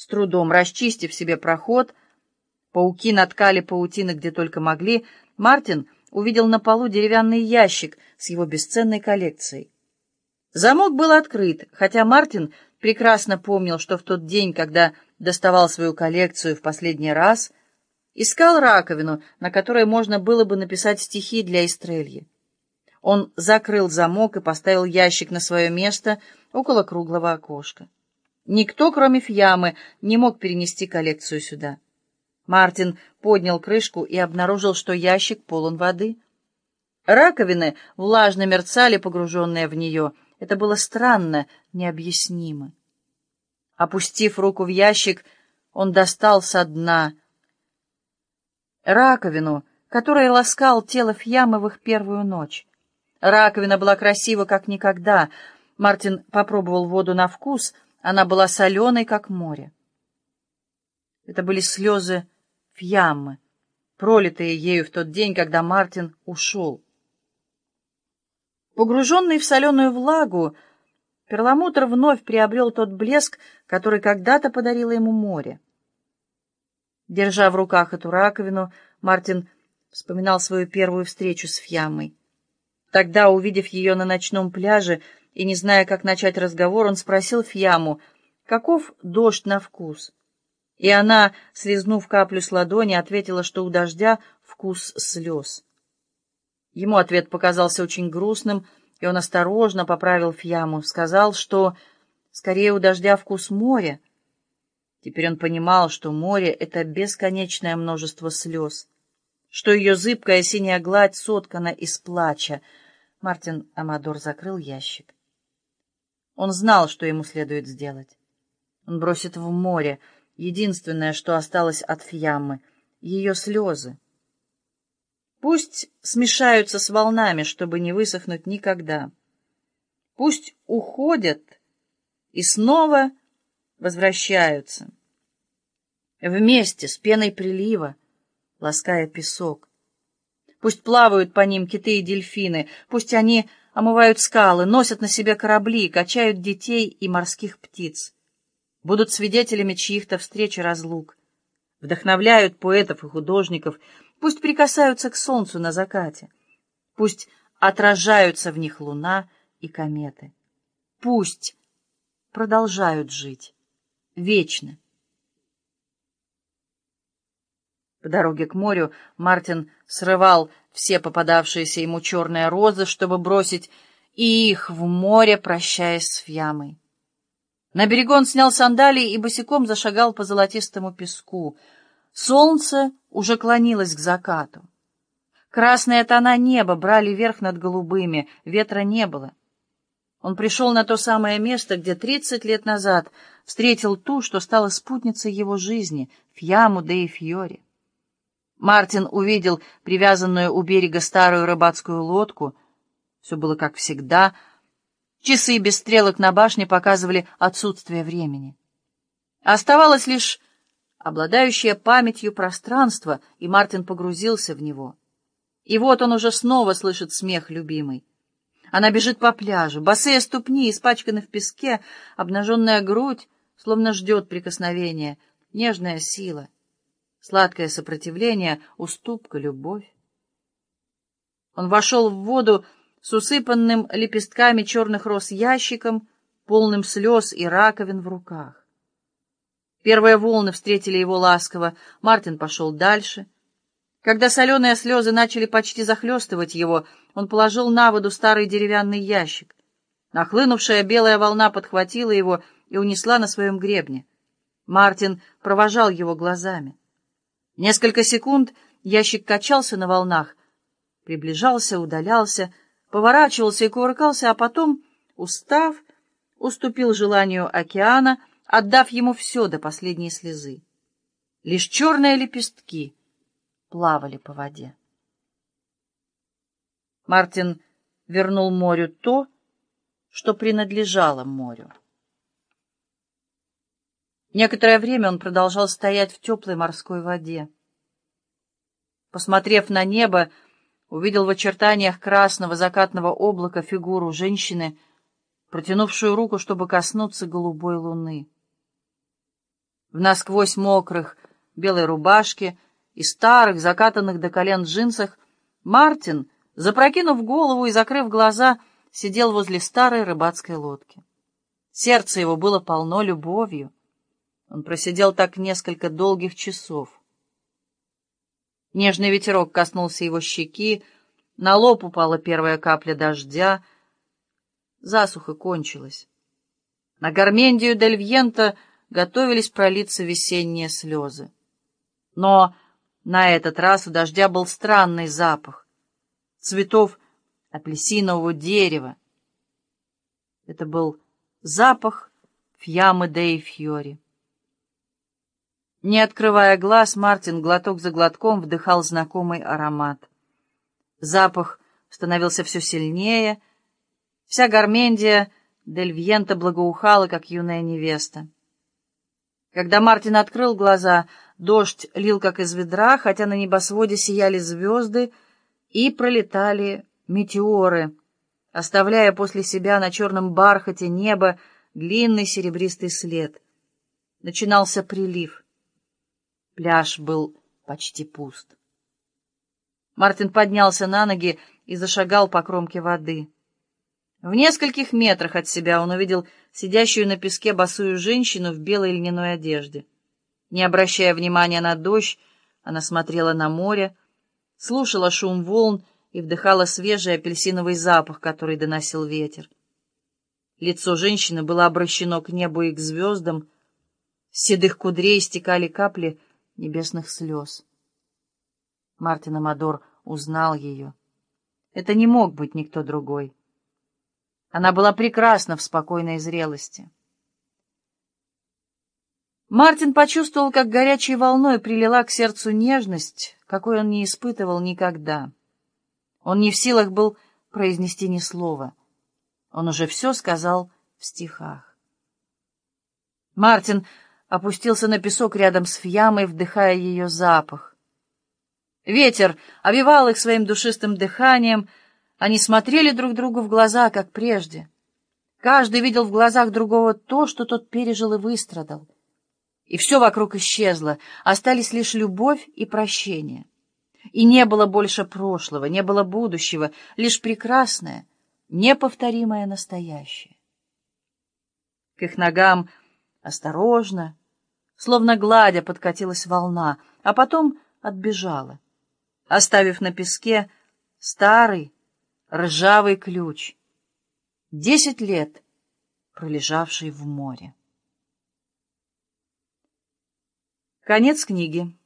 С трудом расчистив себе проход, пауки наткали паутины где только могли, Мартин увидел на полу деревянный ящик с его бесценной коллекцией. Замок был открыт, хотя Мартин прекрасно помнил, что в тот день, когда доставал свою коллекцию в последний раз, искал раковину, на которой можно было бы написать стихи для Истрельи. Он закрыл замок и поставил ящик на свое место около круглого окошка. Никто, кроме Фьямы, не мог перенести коллекцию сюда. Мартин поднял крышку и обнаружил, что ящик полон воды. Раковины влажно мерцали, погруженные в нее. Это было странно, необъяснимо. Опустив руку в ящик, он достал со дна раковину, которая ласкал тело Фьямы в их первую ночь. Раковина была красива, как никогда. Мартин попробовал воду на вкус, она была соленой, как море. Это были слезы Фьяммы, пролитые ею в тот день, когда Мартин ушел. Погруженный в соленую влагу, перламутр вновь приобрел тот блеск, который когда-то подарило ему море. Держа в руках эту раковину, Мартин вспоминал свою первую встречу с Фьямой. Тогда, увидев ее на ночном пляже и не зная, как начать разговор, он спросил Фьяму, каков дождь на вкус. И она, слезнув каплю с ладони, ответила, что у дождя вкус слез. Ему ответ показался очень грустным, и он осторожно поправил Фьяму, сказал, что скорее у дождя вкус моря. Теперь он понимал, что море — это бесконечное множество слез, что ее зыбкая синяя гладь соткана из плача, Мартин Амадор закрыл ящик. Он знал, что ему следует сделать. Он бросит в море единственное, что осталось от Фьяммы — ее слезы. Пусть смешаются с волнами, чтобы не высохнуть никогда. Пусть уходят и снова возвращаются. Вместе с пеной прилива, лаская песок. Пусть плавают по ним киты и дельфины, пусть они омывают скалы, носят на себе корабли, качают детей и морских птиц. Будут свидетелями чьих-то встреч и разлук. Вдохновляют поэтов и художников, пусть прикасаются к солнцу на закате. Пусть отражаются в них луна и кометы. Пусть продолжают жить вечно. По дороге к морю Мартин срывал все попадавшиеся ему черные розы, чтобы бросить и их в море, прощаясь с Фьямой. На берегу он снял сандалии и босиком зашагал по золотистому песку. Солнце уже клонилось к закату. Красные тона неба брали верх над голубыми, ветра не было. Он пришел на то самое место, где тридцать лет назад встретил ту, что стала спутницей его жизни, Фьяму де Фьори. Мартин увидел привязанную у берега старую рыбацкую лодку. Все было как всегда. Часы без стрелок на башне показывали отсутствие времени. Оставалось лишь обладающее памятью пространство, и Мартин погрузился в него. И вот он уже снова слышит смех любимой. Она бежит по пляжу, босые ступни испачканы в песке, обнаженная грудь, словно ждет прикосновения, нежная сила — Сладкое сопротивление, уступка, любовь. Он вошел в воду с усыпанным лепестками черных роз ящиком, полным слез и раковин в руках. Первые волны встретили его ласково, Мартин пошел дальше. Когда соленые слезы начали почти захлестывать его, он положил на воду старый деревянный ящик. Нахлынувшая белая волна подхватила его и унесла на своем гребне. Мартин провожал его глазами. Несколько секунд ящик качался на волнах, приближался, удалялся, поворачивался и кувыркался, а потом, устав, уступил желанию океана, отдав ему все до последней слезы. Лишь черные лепестки плавали по воде. Мартин вернул морю то, что принадлежало морю. Некоторое время он продолжал стоять в теплой морской воде. Посмотрев на небо, увидел в очертаниях красного закатного облака фигуру женщины, протянувшую руку, чтобы коснуться голубой луны. В насквозь мокрых белой рубашке и старых, закатанных до колен джинсах, Мартин, запрокинув голову и закрыв глаза, сидел возле старой рыбацкой лодки. Сердце его было полно любовью. Он просидел так несколько долгих часов. Нежный ветерок коснулся его щеки, на лоб упала первая капля дождя. Засуха кончилась. На Гармендию дель Вьента готовились пролиться весенние слезы. Но на этот раз у дождя был странный запах. Цветов апельсинового дерева. Это был запах фьямы деи фьори. Не открывая глаз, Мартин глоток за глотком вдыхал знакомый аромат. Запах становился все сильнее. Вся Гармендия Дель Вьента благоухала, как юная невеста. Когда Мартин открыл глаза, дождь лил, как из ведра, хотя на небосводе сияли звезды и пролетали метеоры, оставляя после себя на черном бархате неба длинный серебристый след. Начинался прилив. Пляж был почти пуст. Мартин поднялся на ноги и зашагал по кромке воды. В нескольких метрах от себя он увидел сидящую на песке босую женщину в белой льняной одежде. Не обращая внимания на дождь, она смотрела на море, слушала шум волн и вдыхала свежий апельсиновый запах, который доносил ветер. Лицо женщины было обращено к небу и к звездам, с седых кудрей стекали капли небесных слез. Мартин Амадор узнал ее. Это не мог быть никто другой. Она была прекрасна в спокойной зрелости. Мартин почувствовал, как горячей волной прилила к сердцу нежность, какой он не испытывал никогда. Он не в силах был произнести ни слова. Он уже все сказал в стихах. Мартин опустился на песок рядом с Фьямой, вдыхая ее запах. Ветер овивал их своим душистым дыханием, они смотрели друг другу в глаза, как прежде. Каждый видел в глазах другого то, что тот пережил и выстрадал. И все вокруг исчезло, остались лишь любовь и прощение. И не было больше прошлого, не было будущего, лишь прекрасное, неповторимое настоящее. К их ногам осторожно, словно гладя, подкатилась волна, а потом отбежала, оставив на песке старый, ржавый ключ, десять лет пролежавший в море. Конец книги.